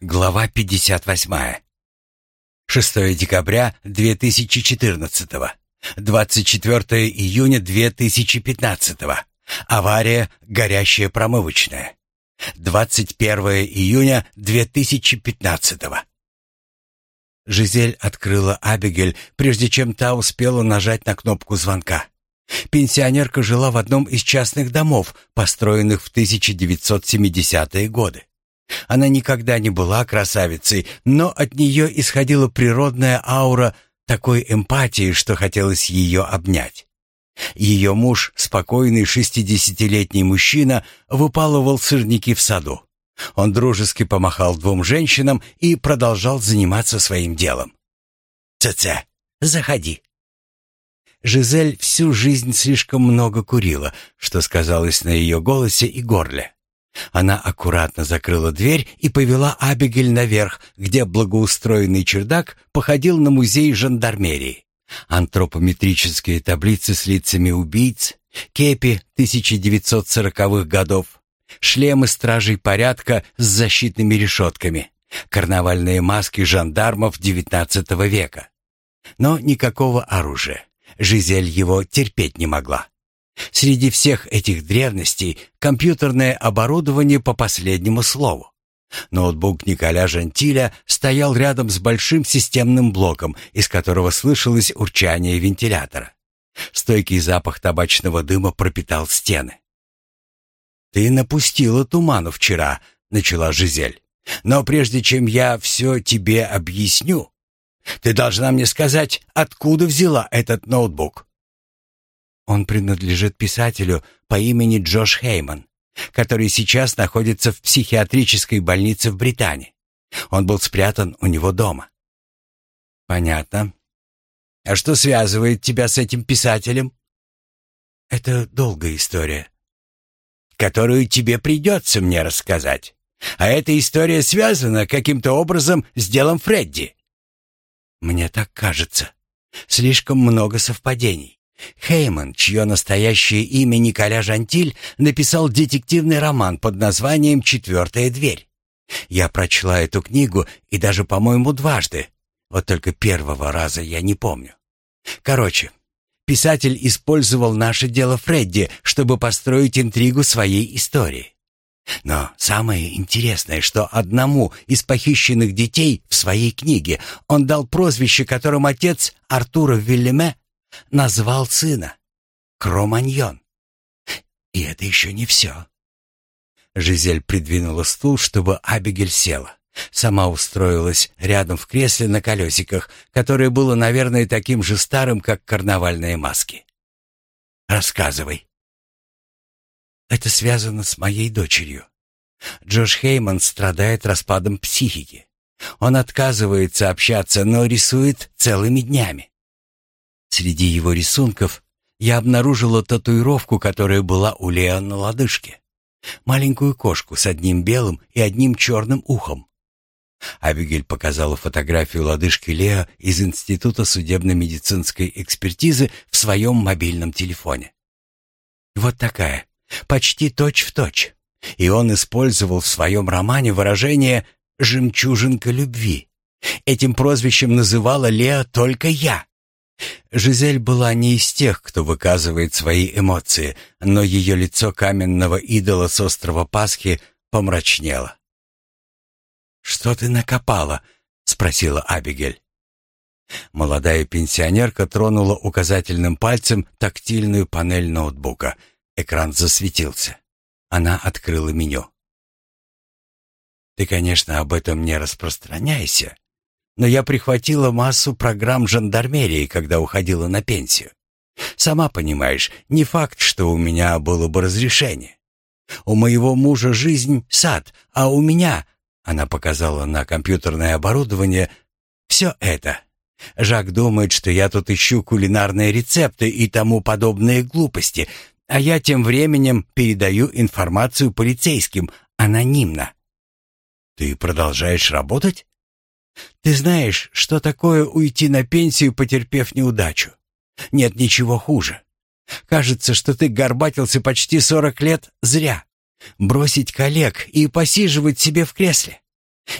Глава 58. 6 декабря 2014. 24 июня 2015. Авария «Горящая промывочная». 21 июня 2015. Жизель открыла Абигель, прежде чем та успела нажать на кнопку звонка. Пенсионерка жила в одном из частных домов, построенных в 1970-е годы. Она никогда не была красавицей, но от нее исходила природная аура такой эмпатии, что хотелось ее обнять. Ее муж, спокойный шестидесятилетний мужчина, выпалывал сырники в саду. Он дружески помахал двум женщинам и продолжал заниматься своим делом. «Ц-ц, заходи». Жизель всю жизнь слишком много курила, что сказалось на ее голосе и горле. Она аккуратно закрыла дверь и повела Абигель наверх, где благоустроенный чердак походил на музей жандармерии. Антропометрические таблицы с лицами убийц, кепи 1940-х годов, шлемы стражей порядка с защитными решетками, карнавальные маски жандармов XIX века. Но никакого оружия. Жизель его терпеть не могла. Среди всех этих древностей компьютерное оборудование по последнему слову. Ноутбук Николя Жантиля стоял рядом с большим системным блоком, из которого слышалось урчание вентилятора. Стойкий запах табачного дыма пропитал стены. «Ты напустила туману вчера», — начала Жизель. «Но прежде чем я все тебе объясню, ты должна мне сказать, откуда взяла этот ноутбук». Он принадлежит писателю по имени Джош Хейман, который сейчас находится в психиатрической больнице в Британии. Он был спрятан у него дома. Понятно. А что связывает тебя с этим писателем? Это долгая история, которую тебе придется мне рассказать. А эта история связана каким-то образом с делом Фредди. Мне так кажется. Слишком много совпадений. Хейман, чье настоящее имя Николя Жантиль, написал детективный роман под названием «Четвертая дверь». Я прочла эту книгу и даже, по-моему, дважды. Вот только первого раза я не помню. Короче, писатель использовал наше дело Фредди, чтобы построить интригу своей истории. Но самое интересное, что одному из похищенных детей в своей книге он дал прозвище, которым отец Артура Вильяме назвал сына Кроманьон. И это еще не все. Жизель придвинула стул, чтобы Абигель села. Сама устроилась рядом в кресле на колесиках, которое было, наверное, таким же старым, как карнавальные маски. «Рассказывай». «Это связано с моей дочерью. Джош Хейман страдает распадом психики. Он отказывается общаться, но рисует целыми днями. Среди его рисунков я обнаружила татуировку, которая была у Лео на лодыжке. Маленькую кошку с одним белым и одним черным ухом. Абигель показала фотографию лодыжки Лео из Института судебно-медицинской экспертизы в своем мобильном телефоне. Вот такая, почти точь-в-точь. Точь. И он использовал в своем романе выражение «жемчужинка любви». Этим прозвищем называла Лео только я. Жизель была не из тех, кто выказывает свои эмоции, но ее лицо каменного идола с острова Пасхи помрачнело. «Что ты накопала?» — спросила Абигель. Молодая пенсионерка тронула указательным пальцем тактильную панель ноутбука. Экран засветился. Она открыла меню. «Ты, конечно, об этом не распространяйся», но я прихватила массу программ жандармерии, когда уходила на пенсию. Сама понимаешь, не факт, что у меня было бы разрешение. У моего мужа жизнь — сад, а у меня, она показала на компьютерное оборудование, все это. Жак думает, что я тут ищу кулинарные рецепты и тому подобные глупости, а я тем временем передаю информацию полицейским анонимно. Ты продолжаешь работать? Ты знаешь, что такое уйти на пенсию, потерпев неудачу? Нет ничего хуже. Кажется, что ты горбатился почти сорок лет зря. Бросить коллег и посиживать себе в кресле.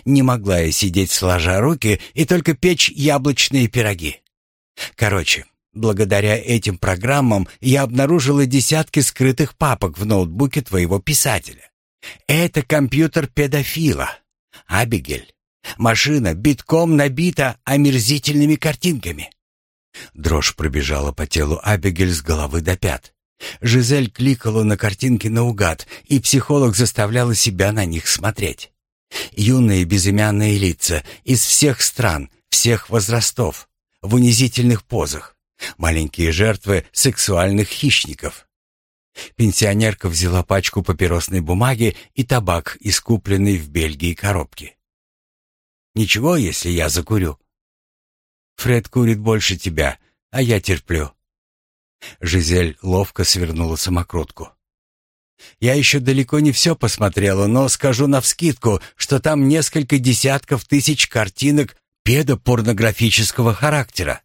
Не могла я сидеть сложа руки и только печь яблочные пироги. Короче, благодаря этим программам я обнаружила десятки скрытых папок в ноутбуке твоего писателя. Это компьютер педофила. Абигель. Машина битком набита омерзительными картинками. Дрожь пробежала по телу Абигель с головы до пят. Жизель кликала на картинки наугад, и психолог заставляла себя на них смотреть. Юные безымянные лица из всех стран, всех возрастов, в унизительных позах. Маленькие жертвы сексуальных хищников. Пенсионерка взяла пачку папиросной бумаги и табак, искупленный в Бельгии коробки. «Ничего, если я закурю?» «Фред курит больше тебя, а я терплю». Жизель ловко свернула самокрутку. «Я еще далеко не все посмотрела, но скажу навскидку, что там несколько десятков тысяч картинок педопорнографического характера.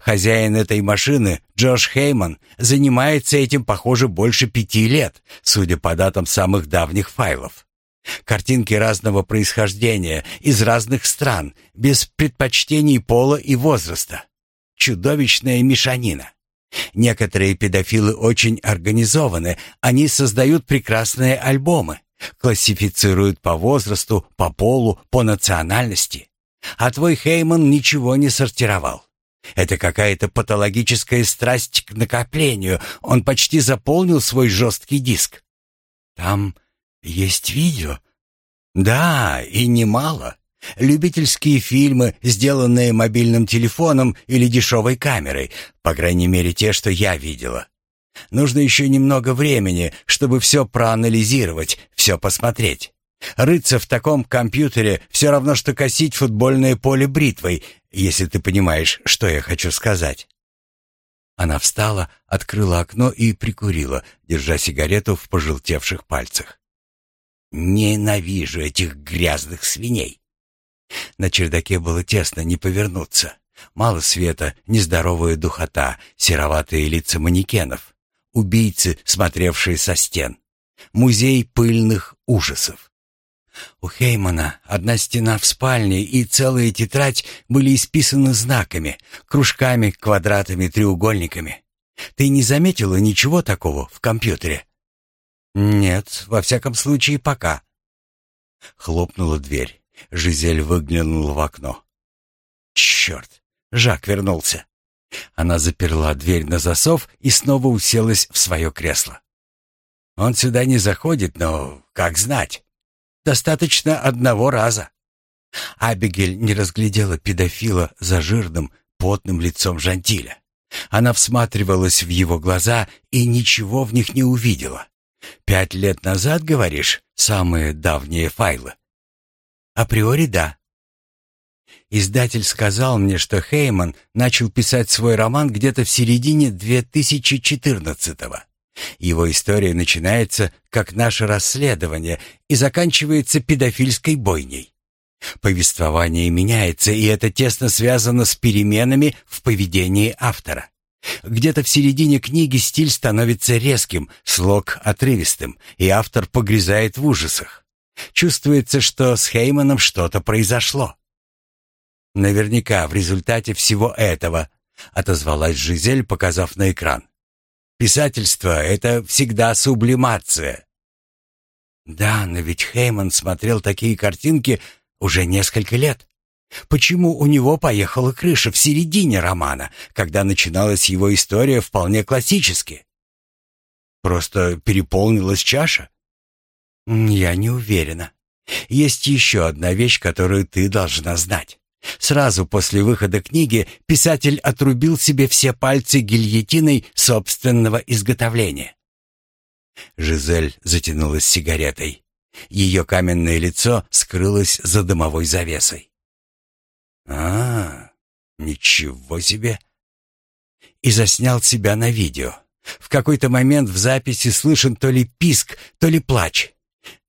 Хозяин этой машины, Джош Хейман, занимается этим, похоже, больше пяти лет, судя по датам самых давних файлов. Картинки разного происхождения, из разных стран, без предпочтений пола и возраста. Чудовищная мешанина. Некоторые педофилы очень организованы, они создают прекрасные альбомы, классифицируют по возрасту, по полу, по национальности. А твой Хейман ничего не сортировал. Это какая-то патологическая страсть к накоплению. Он почти заполнил свой жесткий диск. Там есть видео? Да, и немало. Любительские фильмы, сделанные мобильным телефоном или дешевой камерой, по крайней мере те, что я видела. Нужно еще немного времени, чтобы все проанализировать, все посмотреть. Рыться в таком компьютере все равно, что косить футбольное поле бритвой, если ты понимаешь, что я хочу сказать. Она встала, открыла окно и прикурила, держа сигарету в пожелтевших пальцах. Ненавижу этих грязных свиней. На чердаке было тесно не повернуться. Мало света, нездоровая духота, сероватые лица манекенов, убийцы, смотревшие со стен. Музей пыльных ужасов. У Хеймана одна стена в спальне и целая тетрадь были исписаны знаками, кружками, квадратами, треугольниками. Ты не заметила ничего такого в компьютере? Нет, во всяком случае, пока. Хлопнула дверь. Жизель выглянула в окно. Черт, Жак вернулся. Она заперла дверь на засов и снова уселась в свое кресло. Он сюда не заходит, но как знать? Достаточно одного раза. Абигель не разглядела педофила за жирным, потным лицом Жантиля. Она всматривалась в его глаза и ничего в них не увидела. Пять лет назад, говоришь, самые давние файлы? Априори да. Издатель сказал мне, что Хейман начал писать свой роман где-то в середине 2014-го. Его история начинается как наше расследование и заканчивается педофильской бойней. Повествование меняется, и это тесно связано с переменами в поведении автора. Где-то в середине книги стиль становится резким, слог отрывистым, и автор погрязает в ужасах. Чувствуется, что с Хейманом что-то произошло. Наверняка в результате всего этого, отозвалась Жизель, показав на экран. Писательство — это всегда сублимация. Да, но ведь Хейман смотрел такие картинки уже несколько лет. Почему у него поехала крыша в середине романа, когда начиналась его история вполне классически? Просто переполнилась чаша? Я не уверена. Есть еще одна вещь, которую ты должна знать. Сразу после выхода книги писатель отрубил себе все пальцы гильотиной собственного изготовления. Жизель затянулась сигаретой. Ее каменное лицо скрылось за дымовой завесой. А, ничего себе. И заснял себя на видео. В какой-то момент в записи слышен то ли писк, то ли плач.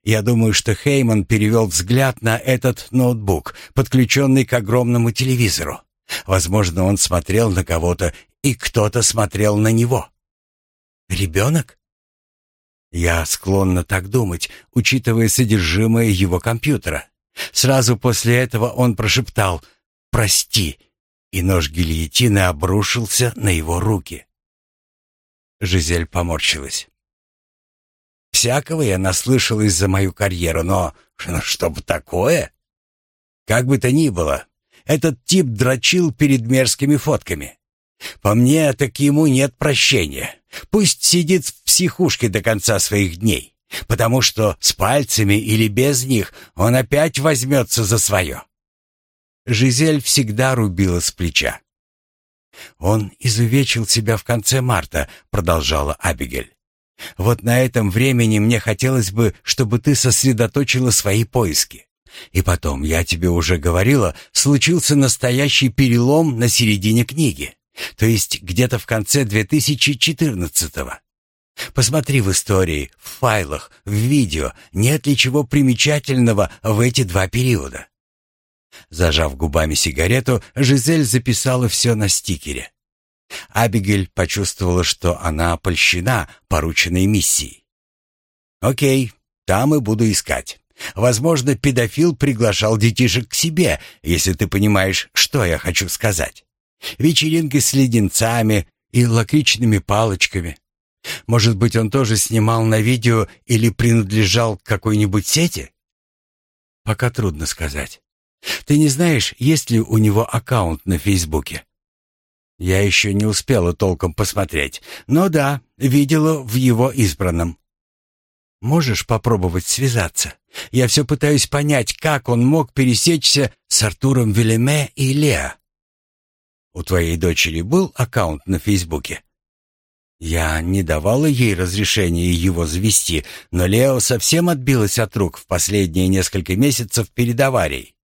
Я думаю, что Хейман перевел взгляд на этот ноутбук, подключенный к огромному телевизору. Возможно, он смотрел на кого-то, и кто-то смотрел на него. Ребенок? Я склонна так думать, учитывая содержимое его компьютера. Сразу после этого он прошептал «Прости», и нож гильотины обрушился на его руки. Жизель поморщилась. «Всякого я наслышалась за мою карьеру, но чтобы такое...» «Как бы то ни было, этот тип дрочил перед мерзкими фотками. По мне, так ему нет прощения. Пусть сидит в психушке до конца своих дней, потому что с пальцами или без них он опять возьмется за свое. Жизель всегда рубила с плеча. «Он изувечил себя в конце марта», — продолжала Абигель. «Вот на этом времени мне хотелось бы, чтобы ты сосредоточила свои поиски. И потом, я тебе уже говорила, случился настоящий перелом на середине книги, то есть где-то в конце 2014-го. Посмотри в истории, в файлах, в видео, нет ли чего примечательного в эти два периода. Зажав губами сигарету, Жизель записала все на стикере. Абигель почувствовала, что она польщена порученной миссией. «Окей, там и буду искать. Возможно, педофил приглашал детишек к себе, если ты понимаешь, что я хочу сказать. Вечеринки с леденцами и лакричными палочками. Может быть, он тоже снимал на видео или принадлежал к какой-нибудь сети? Пока трудно сказать. Ты не знаешь, есть ли у него аккаунт на Фейсбуке? Я еще не успела толком посмотреть, но да, видела в его избранном. Можешь попробовать связаться? Я все пытаюсь понять, как он мог пересечься с Артуром Велеме и Леа. У твоей дочери был аккаунт на Фейсбуке? Я не давала ей разрешения его завести, но Лео совсем отбилась от рук в последние несколько месяцев перед аварией.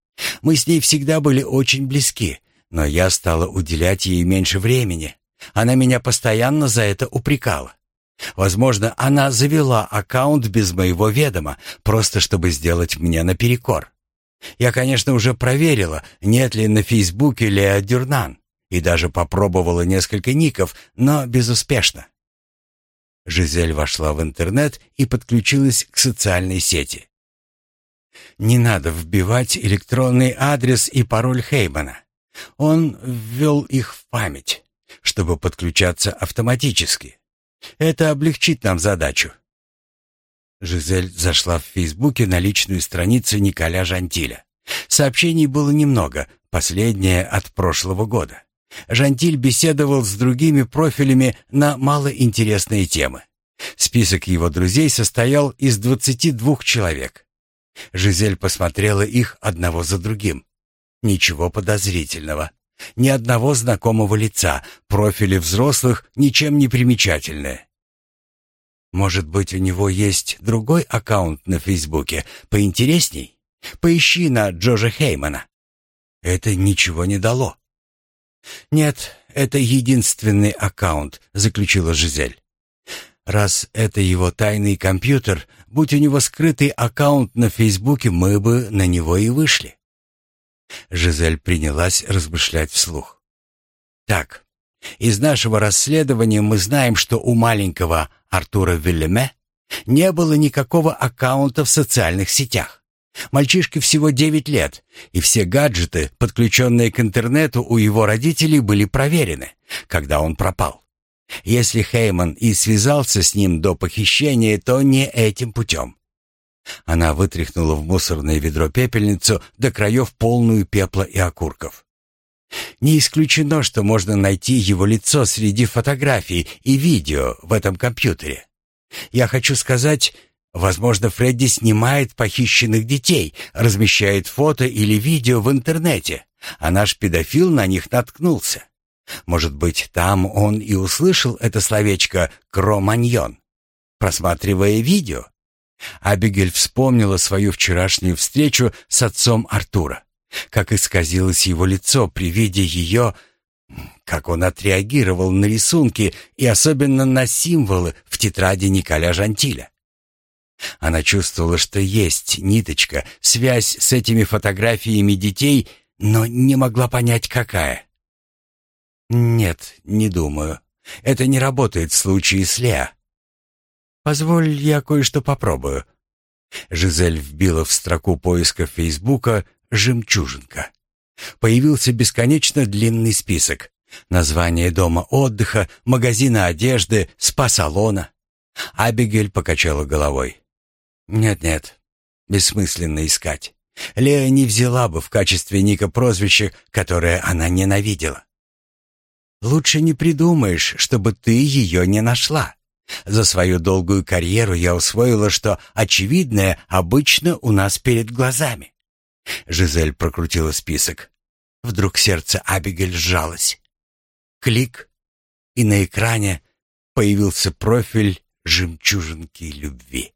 Мы с ней всегда были очень близки, но я стала уделять ей меньше времени. Она меня постоянно за это упрекала. Возможно, она завела аккаунт без моего ведома, просто чтобы сделать мне наперекор. Я, конечно, уже проверила, нет ли на Фейсбуке Леа Дюрнан, и даже попробовала несколько ников, но безуспешно. Жизель вошла в интернет и подключилась к социальной сети. Не надо вбивать электронный адрес и пароль Хеймана. Он ввел их в память, чтобы подключаться автоматически. Это облегчит нам задачу. Жизель зашла в Фейсбуке на личную страницу Николя Жантиля. Сообщений было немного, последнее от прошлого года. Жантиль беседовал с другими профилями на малоинтересные темы. Список его друзей состоял из 22 человек. Жизель посмотрела их одного за другим. Ничего подозрительного. Ни одного знакомого лица, профили взрослых ничем не примечательные. Может быть, у него есть другой аккаунт на Фейсбуке, поинтересней? Поищи на Джорджа Хеймана. Это ничего не дало. Нет, это единственный аккаунт, заключила Жизель. Раз это его тайный компьютер, будь у него скрытый аккаунт на Фейсбуке, мы бы на него и вышли. Жизель принялась размышлять вслух. Так, из нашего расследования мы знаем, что у маленького Артура Вильяме не было никакого аккаунта в социальных сетях. Мальчишке всего 9 лет, и все гаджеты, подключенные к интернету у его родителей, были проверены, когда он пропал. Если Хейман и связался с ним до похищения, то не этим путем. Она вытряхнула в мусорное ведро пепельницу до краев полную пепла и окурков. Не исключено, что можно найти его лицо среди фотографий и видео в этом компьютере. Я хочу сказать, возможно, Фредди снимает похищенных детей, размещает фото или видео в интернете, а наш педофил на них наткнулся. Может быть, там он и услышал это словечко «кроманьон», просматривая видео. Абигель вспомнила свою вчерашнюю встречу с отцом Артура. Как исказилось его лицо при виде ее, как он отреагировал на рисунки и особенно на символы в тетради Николя Жантиля. Она чувствовала, что есть ниточка, связь с этими фотографиями детей, но не могла понять, какая. «Нет, не думаю. Это не работает в случае с Леа. Позволь, я кое-что попробую. Жизель вбила в строку поиска Фейсбука «Жемчужинка». Появился бесконечно длинный список. Название дома отдыха, магазина одежды, спа-салона. Абигель покачала головой. «Нет-нет, бессмысленно искать. Лея не взяла бы в качестве Ника прозвище, которое она ненавидела. Лучше не придумаешь, чтобы ты ее не нашла. За свою долгую карьеру я усвоила, что очевидное обычно у нас перед глазами. Жизель прокрутила список. Вдруг сердце Абигель сжалось. Клик, и на экране появился профиль жемчужинки любви.